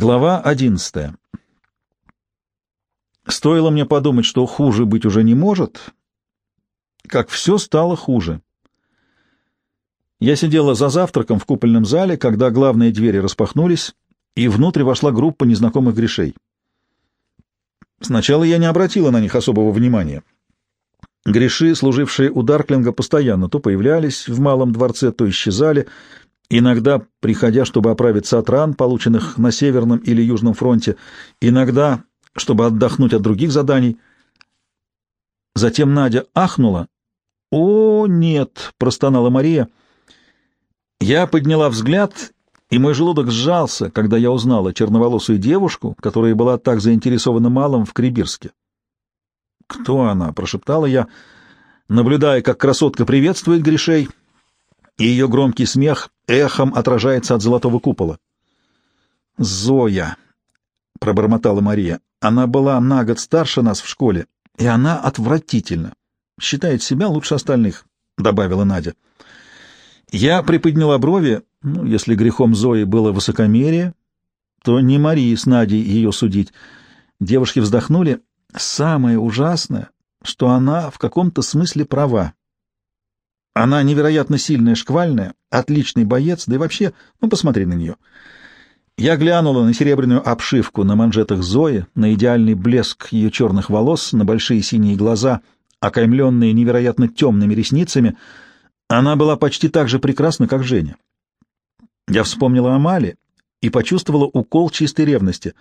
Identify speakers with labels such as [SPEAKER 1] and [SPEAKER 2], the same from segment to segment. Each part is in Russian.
[SPEAKER 1] Глава одиннадцатая. Стоило мне подумать, что хуже быть уже не может, как все стало хуже. Я сидела за завтраком в купольном зале, когда главные двери распахнулись, и внутрь вошла группа незнакомых грешей. Сначала я не обратила на них особого внимания. Греши, служившие у Дарклинга, постоянно то появлялись в малом дворце, то исчезали — иногда приходя, чтобы оправиться от ран, полученных на Северном или Южном фронте, иногда, чтобы отдохнуть от других заданий. Затем Надя ахнула. «О, нет!» — простонала Мария. Я подняла взгляд, и мой желудок сжался, когда я узнала черноволосую девушку, которая была так заинтересована малым в Крибирске. «Кто она?» — прошептала я, наблюдая, как красотка приветствует грешей, и ее громкий смех эхом отражается от золотого купола. «Зоя!» — пробормотала Мария. «Она была на год старше нас в школе, и она отвратительна. Считает себя лучше остальных», — добавила Надя. Я приподняла брови. Ну, если грехом Зои было высокомерие, то не Марии с Надей ее судить. Девушки вздохнули. Самое ужасное, что она в каком-то смысле права. Она невероятно сильная, шквальная, отличный боец, да и вообще, ну, посмотри на нее. Я глянула на серебряную обшивку на манжетах Зои, на идеальный блеск ее черных волос, на большие синие глаза, окаймленные невероятно темными ресницами. Она была почти так же прекрасна, как Женя. Я вспомнила о Мале и почувствовала укол чистой ревности.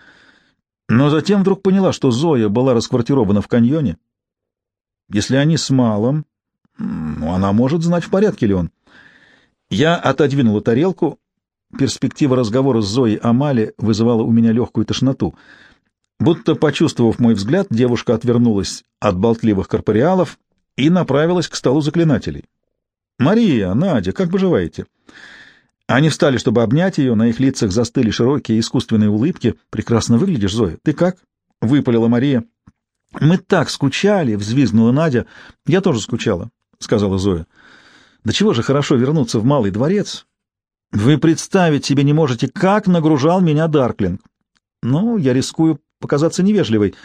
[SPEAKER 1] Но затем вдруг поняла, что Зоя была расквартирована в каньоне. Если они с Малом она может знать, в порядке ли он. Я отодвинула тарелку. Перспектива разговора с Зоей Амали вызывала у меня легкую тошноту. Будто почувствовав мой взгляд, девушка отвернулась от болтливых корпориалов и направилась к столу заклинателей. «Мария, Надя, как поживаете?» Они встали, чтобы обнять ее, на их лицах застыли широкие искусственные улыбки. «Прекрасно выглядишь, Зоя. Ты как?» — выпалила Мария. «Мы так скучали!» — взвизгнула Надя. «Я тоже скучала. — сказала Зоя. «Да чего же хорошо вернуться в Малый дворец? Вы представить себе не можете, как нагружал меня Дарклинг. Ну, я рискую показаться невежливой.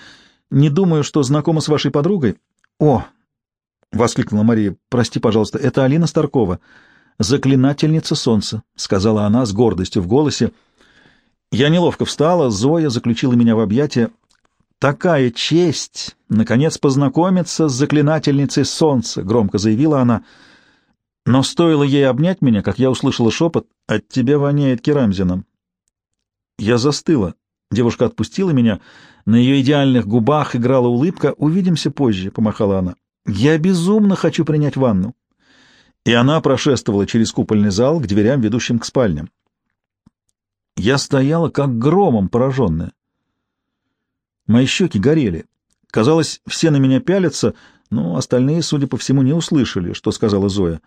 [SPEAKER 1] Не думаю, что знакома с вашей подругой». «О!» — воскликнула Мария. «Прости, пожалуйста, это Алина Старкова, заклинательница солнца», — сказала она с гордостью в голосе. Я неловко встала, Зоя заключила меня в объятия. «Такая честь! Наконец познакомиться с заклинательницей солнца!» — громко заявила она. Но стоило ей обнять меня, как я услышала шепот «От тебя воняет керамзином». Я застыла. Девушка отпустила меня. На ее идеальных губах играла улыбка. «Увидимся позже», — помахала она. «Я безумно хочу принять ванну». И она прошествовала через купольный зал к дверям, ведущим к спальням. Я стояла, как громом пораженная. Мои щеки горели. Казалось, все на меня пялятся, но остальные, судя по всему, не услышали, что сказала Зоя.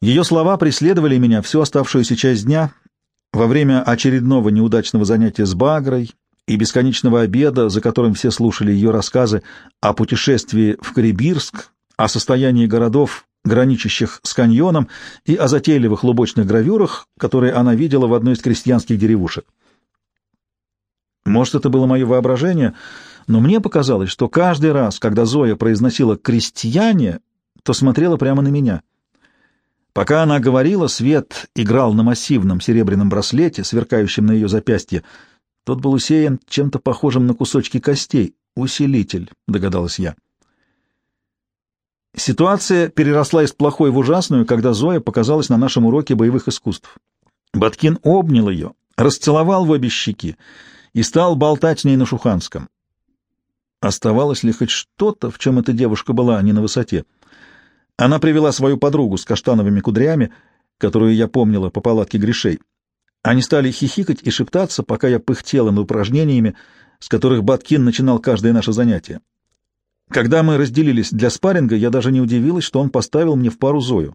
[SPEAKER 1] Ее слова преследовали меня всю оставшуюся часть дня во время очередного неудачного занятия с Багрой и бесконечного обеда, за которым все слушали ее рассказы о путешествии в Карибирск, о состоянии городов, граничащих с каньоном, и о затейливых лубочных гравюрах, которые она видела в одной из крестьянских деревушек. Может, это было мое воображение, но мне показалось, что каждый раз, когда Зоя произносила «крестьяне», то смотрела прямо на меня. Пока она говорила, свет играл на массивном серебряном браслете, сверкающем на ее запястье. Тот был усеян чем-то похожим на кусочки костей. «Усилитель», — догадалась я. Ситуация переросла из плохой в ужасную, когда Зоя показалась на нашем уроке боевых искусств. Баткин обнял ее, расцеловал в обе щеки и стал болтать с ней на шуханском. Оставалось ли хоть что-то, в чем эта девушка была не на высоте? Она привела свою подругу с каштановыми кудрями, которую я помнила по палатке грешей. Они стали хихикать и шептаться, пока я пыхтела над упражнениями, с которых Баткин начинал каждое наше занятие. Когда мы разделились для спарринга, я даже не удивилась, что он поставил мне в пару Зою.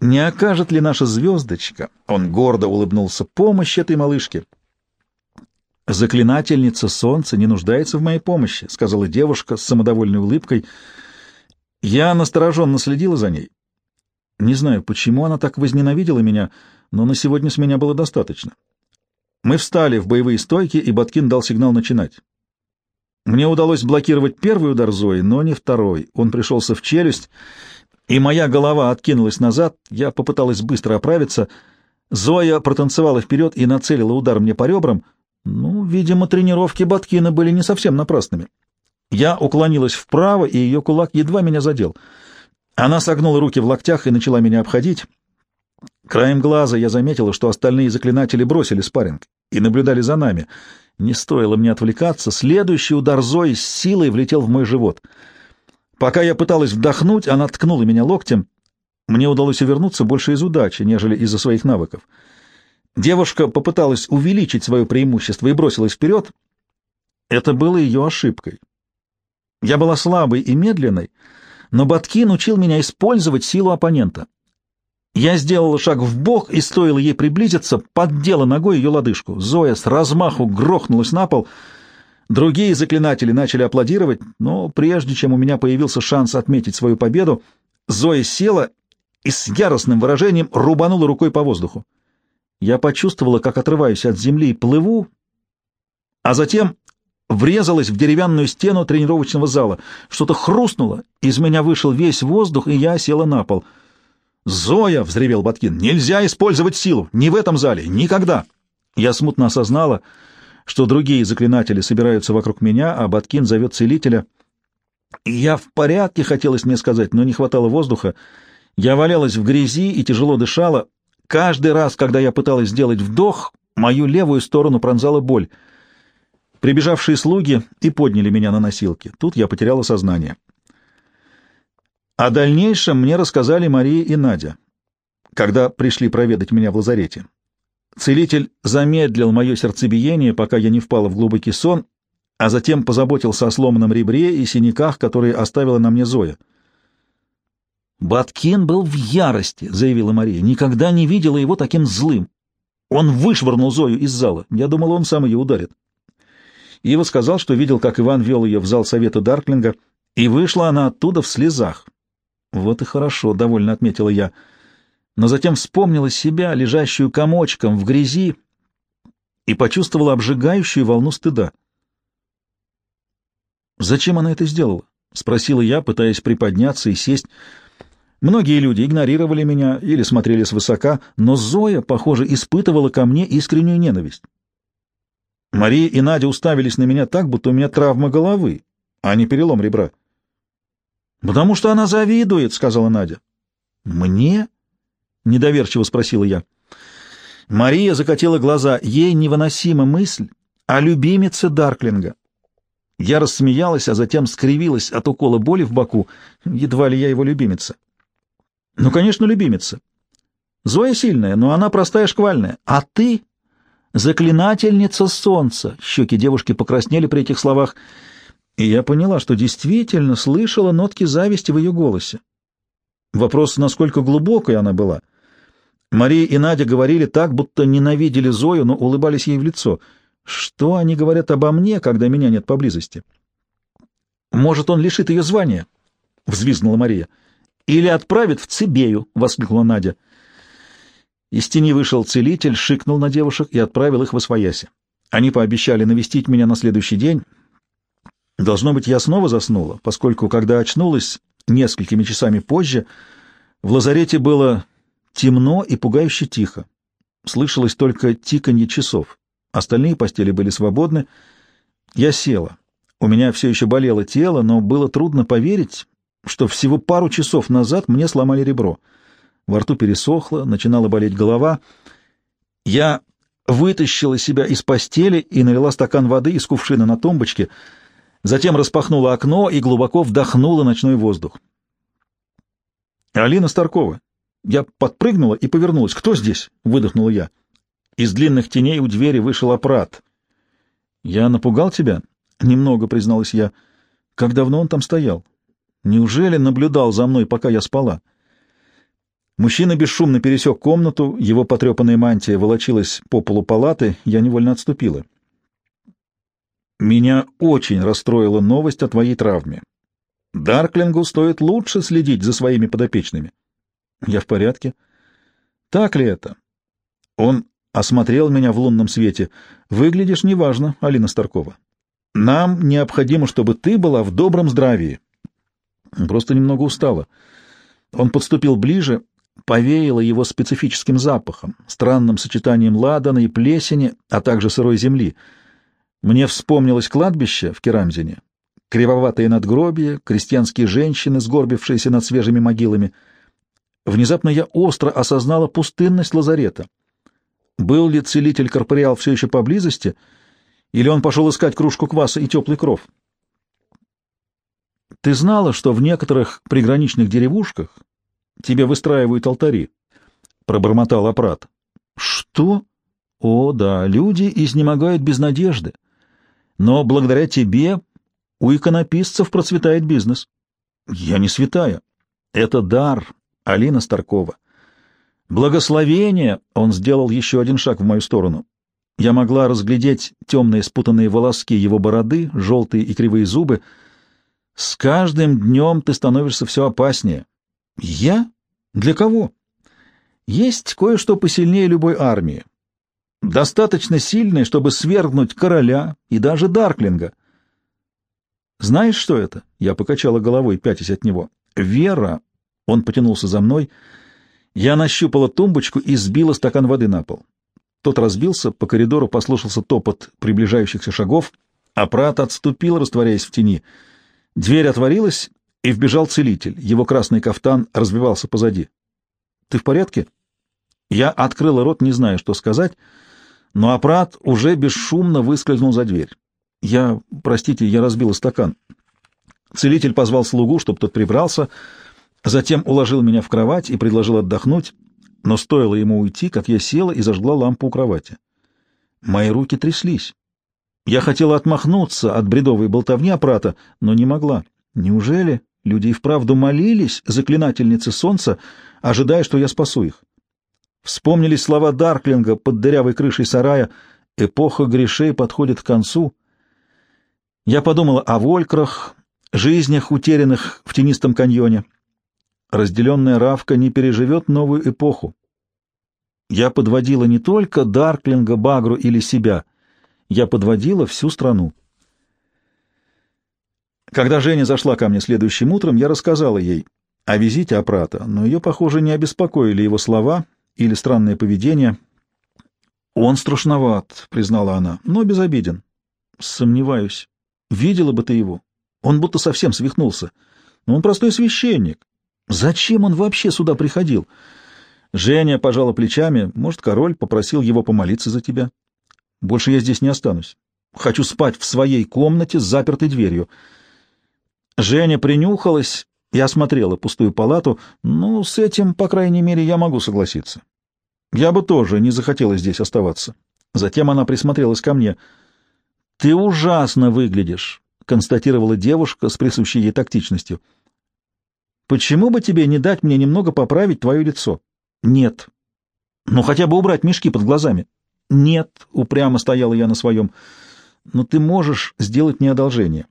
[SPEAKER 1] Не окажет ли наша звездочка, он гордо улыбнулся, помощь этой малышке? «Заклинательница солнца не нуждается в моей помощи», — сказала девушка с самодовольной улыбкой. Я настороженно следила за ней. Не знаю, почему она так возненавидела меня, но на сегодня с меня было достаточно. Мы встали в боевые стойки, и Баткин дал сигнал начинать. Мне удалось блокировать первый удар Зои, но не второй. Он пришелся в челюсть, и моя голова откинулась назад. Я попыталась быстро оправиться. Зоя протанцевала вперед и нацелила удар мне по ребрам. Ну, видимо, тренировки Баткина были не совсем напрасными. Я уклонилась вправо, и ее кулак едва меня задел. Она согнула руки в локтях и начала меня обходить. Краем глаза я заметила, что остальные заклинатели бросили спарринг и наблюдали за нами — не стоило мне отвлекаться. Следующий удар Зои с силой влетел в мой живот. Пока я пыталась вдохнуть, она ткнула меня локтем. Мне удалось увернуться больше из удачи, нежели из-за своих навыков. Девушка попыталась увеличить свое преимущество и бросилась вперед. Это было ее ошибкой. Я была слабой и медленной, но Баткин учил меня использовать силу оппонента. Я сделала шаг в бок, и стоило ей приблизиться, поддела ногой ее лодыжку. Зоя с размаху грохнулась на пол. Другие заклинатели начали аплодировать, но прежде чем у меня появился шанс отметить свою победу, Зоя села и с яростным выражением рубанула рукой по воздуху. Я почувствовала, как отрываюсь от земли и плыву, а затем врезалась в деревянную стену тренировочного зала. Что-то хрустнуло, из меня вышел весь воздух, и я села на пол — «Зоя!» — взревел Баткин. «Нельзя использовать силу! Ни в этом зале! Никогда!» Я смутно осознала, что другие заклинатели собираются вокруг меня, а Баткин зовет целителя. «Я в порядке», — хотелось мне сказать, но не хватало воздуха. Я валялась в грязи и тяжело дышала. Каждый раз, когда я пыталась сделать вдох, мою левую сторону пронзала боль. Прибежавшие слуги и подняли меня на носилки. Тут я потеряла сознание. О дальнейшем мне рассказали Мария и Надя, когда пришли проведать меня в лазарете. Целитель замедлил мое сердцебиение, пока я не впала в глубокий сон, а затем позаботился о сломанном ребре и синяках, которые оставила на мне Зоя. «Баткин был в ярости», — заявила Мария. «Никогда не видела его таким злым. Он вышвырнул Зою из зала. Я думал, он сам ее ударит». Ива сказал, что видел, как Иван вел ее в зал совета Дарклинга, и вышла она оттуда в слезах. Вот и хорошо, довольно отметила я. Но затем вспомнила себя, лежащую комочком в грязи, и почувствовала обжигающую волну стыда. Зачем она это сделала? спросила я, пытаясь приподняться и сесть. Многие люди игнорировали меня или смотрели свысока, но Зоя, похоже, испытывала ко мне искреннюю ненависть. Мария и Надя уставились на меня так, будто у меня травма головы, а не перелом ребра. «Потому что она завидует», — сказала Надя. «Мне?» — недоверчиво спросила я. Мария закатила глаза. Ей невыносима мысль о любимице Дарклинга. Я рассмеялась, а затем скривилась от укола боли в боку. Едва ли я его любимица. Ну, конечно, любимица. Зоя сильная, но она простая шквальная. А ты — заклинательница солнца. Щеки девушки покраснели при этих словах — и я поняла, что действительно слышала нотки зависти в ее голосе. Вопрос, насколько глубокой она была. Мария и Надя говорили так, будто ненавидели Зою, но улыбались ей в лицо. Что они говорят обо мне, когда меня нет поблизости? «Может, он лишит ее звания?» — взвизгнула Мария. «Или отправит в Цибею!» — воскликнула Надя. Из тени вышел целитель, шикнул на девушек и отправил их в освояси. Они пообещали навестить меня на следующий день, Должно быть, я снова заснула, поскольку, когда очнулась несколькими часами позже, в лазарете было темно и пугающе тихо. Слышалось только тиканье часов. Остальные постели были свободны. Я села. У меня все еще болело тело, но было трудно поверить, что всего пару часов назад мне сломали ребро. Во рту пересохло, начинала болеть голова. Я вытащила себя из постели и налила стакан воды из кувшина на тумбочке — затем распахнула окно и глубоко вдохнула ночной воздух. «Алина Старкова». Я подпрыгнула и повернулась. «Кто здесь?» — выдохнула я. Из длинных теней у двери вышел аппарат. «Я напугал тебя?» — немного призналась я. «Как давно он там стоял? Неужели наблюдал за мной, пока я спала?» Мужчина бесшумно пересек комнату, его потрепанная мантия волочилась по полу палаты, я невольно отступила. Меня очень расстроила новость о твоей травме. Дарклингу стоит лучше следить за своими подопечными. Я в порядке. Так ли это? Он осмотрел меня в лунном свете. «Выглядишь неважно, Алина Старкова. Нам необходимо, чтобы ты была в добром здравии». Просто немного устала. Он подступил ближе, повеяло его специфическим запахом, странным сочетанием ладана и плесени, а также сырой земли. Мне вспомнилось кладбище в Керамзине, кривоватые надгробия, крестьянские женщины, сгорбившиеся над свежими могилами. Внезапно я остро осознала пустынность лазарета. Был ли целитель Корпориал все еще поблизости, или он пошел искать кружку кваса и теплый кров? Ты знала, что в некоторых приграничных деревушках тебе выстраивают алтари? Пробормотал Апрат. Что? О, да, люди изнемогают без надежды. Но благодаря тебе у иконописцев процветает бизнес. Я не святая. Это дар, Алина Старкова. Благословение, он сделал еще один шаг в мою сторону. Я могла разглядеть темные спутанные волоски его бороды, желтые и кривые зубы. С каждым днем ты становишься все опаснее. Я? Для кого? Есть кое-что посильнее любой армии. Достаточно сильное, чтобы свергнуть короля и даже Дарклинга. Знаешь, что это? Я покачала головой, пятясь от него. Вера. Он потянулся за мной. Я нащупала тумбочку и сбила стакан воды на пол. Тот разбился, по коридору послушался топот приближающихся шагов, а Прат отступил, растворяясь в тени. Дверь отворилась, и вбежал целитель. Его красный кафтан развивался позади. «Ты в порядке?» Я открыла рот, не зная, что сказать, но Апрат уже бесшумно выскользнул за дверь. «Я... Простите, я разбила стакан». Целитель позвал слугу, чтобы тот прибрался, затем уложил меня в кровать и предложил отдохнуть, но стоило ему уйти, как я села и зажгла лампу у кровати. Мои руки тряслись. Я хотела отмахнуться от бредовой болтовни Апрата, но не могла. Неужели Люди и вправду молились заклинательнице солнца, ожидая, что я спасу их. Вспомнились слова Дарклинга под дырявой крышей сарая «Эпоха грешей подходит к концу». Я подумала о Волькрах, жизнях, утерянных в тенистом каньоне. Разделенная Равка не переживет новую эпоху. Я подводила не только Дарклинга, Багру или себя, я подводила всю страну. Когда Женя зашла ко мне следующим утром, я рассказала ей о визите Апрата, но ее, похоже, не обеспокоили его слова или странное поведение. «Он страшноват», — признала она, — «но безобиден». «Сомневаюсь. Видела бы ты его. Он будто совсем свихнулся. Но он простой священник. Зачем он вообще сюда приходил?» Женя пожала плечами. «Может, король попросил его помолиться за тебя?» «Больше я здесь не останусь. Хочу спать в своей комнате с запертой дверью». Женя принюхалась и осмотрела пустую палату. Ну, с этим, по крайней мере, я могу согласиться. Я бы тоже не захотела здесь оставаться. Затем она присмотрелась ко мне. «Ты ужасно выглядишь», — констатировала девушка с присущей ей тактичностью. «Почему бы тебе не дать мне немного поправить твое лицо?» «Нет». «Ну, хотя бы убрать мешки под глазами». «Нет», — упрямо стояла я на своем. «Но ты можешь сделать мне одолжение.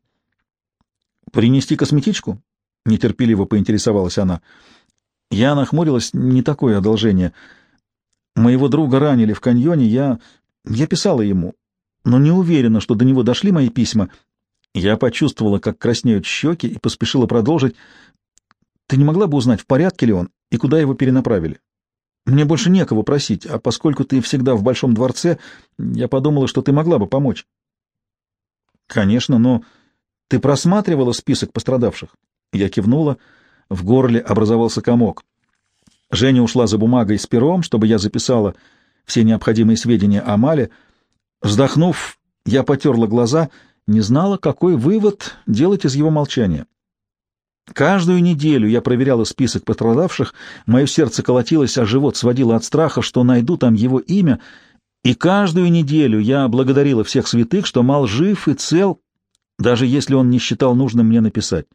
[SPEAKER 1] «Принести косметичку?» — нетерпеливо поинтересовалась она. Я нахмурилась, не такое одолжение. Моего друга ранили в каньоне, я... я писала ему, но не уверена, что до него дошли мои письма. Я почувствовала, как краснеют щеки, и поспешила продолжить. «Ты не могла бы узнать, в порядке ли он и куда его перенаправили?» Мне больше некого просить, а поскольку ты всегда в большом дворце, я подумала, что ты могла бы помочь. — Конечно, но ты просматривала список пострадавших? Я кивнула. В горле образовался комок. Женя ушла за бумагой с пером, чтобы я записала все необходимые сведения о Мале. Вздохнув, я потерла глаза, не знала, какой вывод делать из его молчания. Каждую неделю я проверяла список пострадавших, мое сердце колотилось, а живот сводило от страха, что найду там его имя, и каждую неделю я благодарила всех святых, что Мал жив и цел, даже если он не считал нужным мне написать.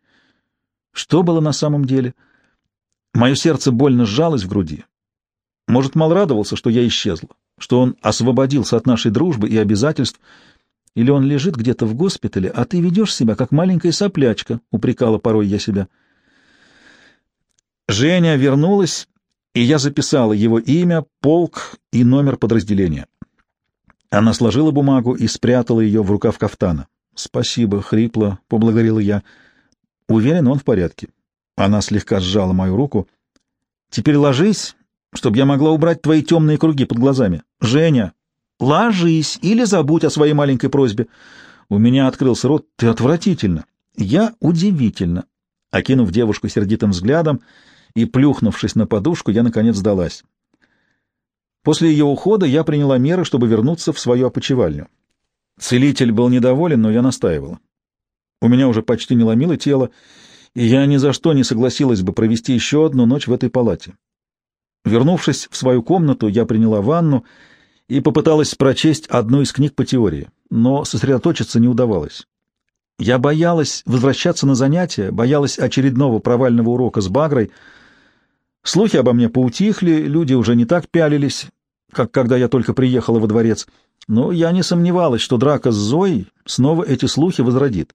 [SPEAKER 1] Что было на самом деле? Мое сердце больно сжалось в груди. Может, Мал радовался, что я исчезла, что он освободился от нашей дружбы и обязательств, или он лежит где-то в госпитале, а ты ведешь себя, как маленькая соплячка, — упрекала порой я себя. Женя вернулась, и я записала его имя, полк и номер подразделения. Она сложила бумагу и спрятала ее в рукав кафтана. «Спасибо», — хрипло поблагодарила я. Уверен, он в порядке. Она слегка сжала мою руку. «Теперь ложись, чтобы я могла убрать твои темные круги под глазами. Женя, ложись или забудь о своей маленькой просьбе». У меня открылся рот. «Ты отвратительно». «Я удивительно». Окинув девушку сердитым взглядом и плюхнувшись на подушку, я, наконец, сдалась. После ее ухода я приняла меры, чтобы вернуться в свою опочивальню. Целитель был недоволен, но я настаивала. У меня уже почти не ломило тело, и я ни за что не согласилась бы провести еще одну ночь в этой палате. Вернувшись в свою комнату, я приняла ванну и попыталась прочесть одну из книг по теории, но сосредоточиться не удавалось. Я боялась возвращаться на занятия, боялась очередного провального урока с Багрой. Слухи обо мне поутихли, люди уже не так пялились, как когда я только приехала во дворец, но я не сомневалась, что драка с Зоей снова эти слухи возродит.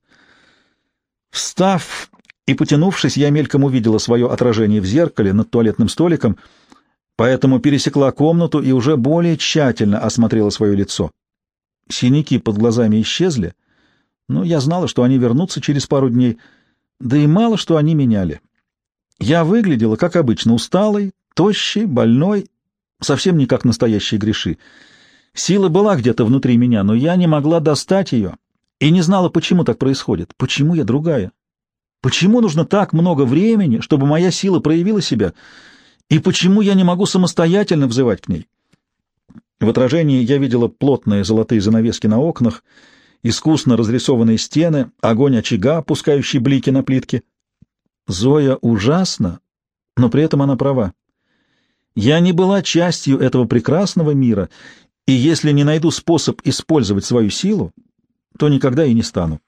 [SPEAKER 1] Встав и потянувшись, я мельком увидела свое отражение в зеркале над туалетным столиком, поэтому пересекла комнату и уже более тщательно осмотрела свое лицо. Синяки под глазами исчезли, но я знала, что они вернутся через пару дней, да и мало что они меняли. Я выглядела, как обычно, усталой, тощей, больной, совсем не как настоящие греши. Сила была где-то внутри меня, но я не могла достать ее и не знала, почему так происходит, почему я другая. Почему нужно так много времени, чтобы моя сила проявила себя, и почему я не могу самостоятельно взывать к ней? В отражении я видела плотные золотые занавески на окнах, искусно разрисованные стены, огонь очага, пускающий блики на плитке. Зоя ужасна, но при этом она права. Я не была частью этого прекрасного мира, и если не найду способ использовать свою силу, то никогда и не стану.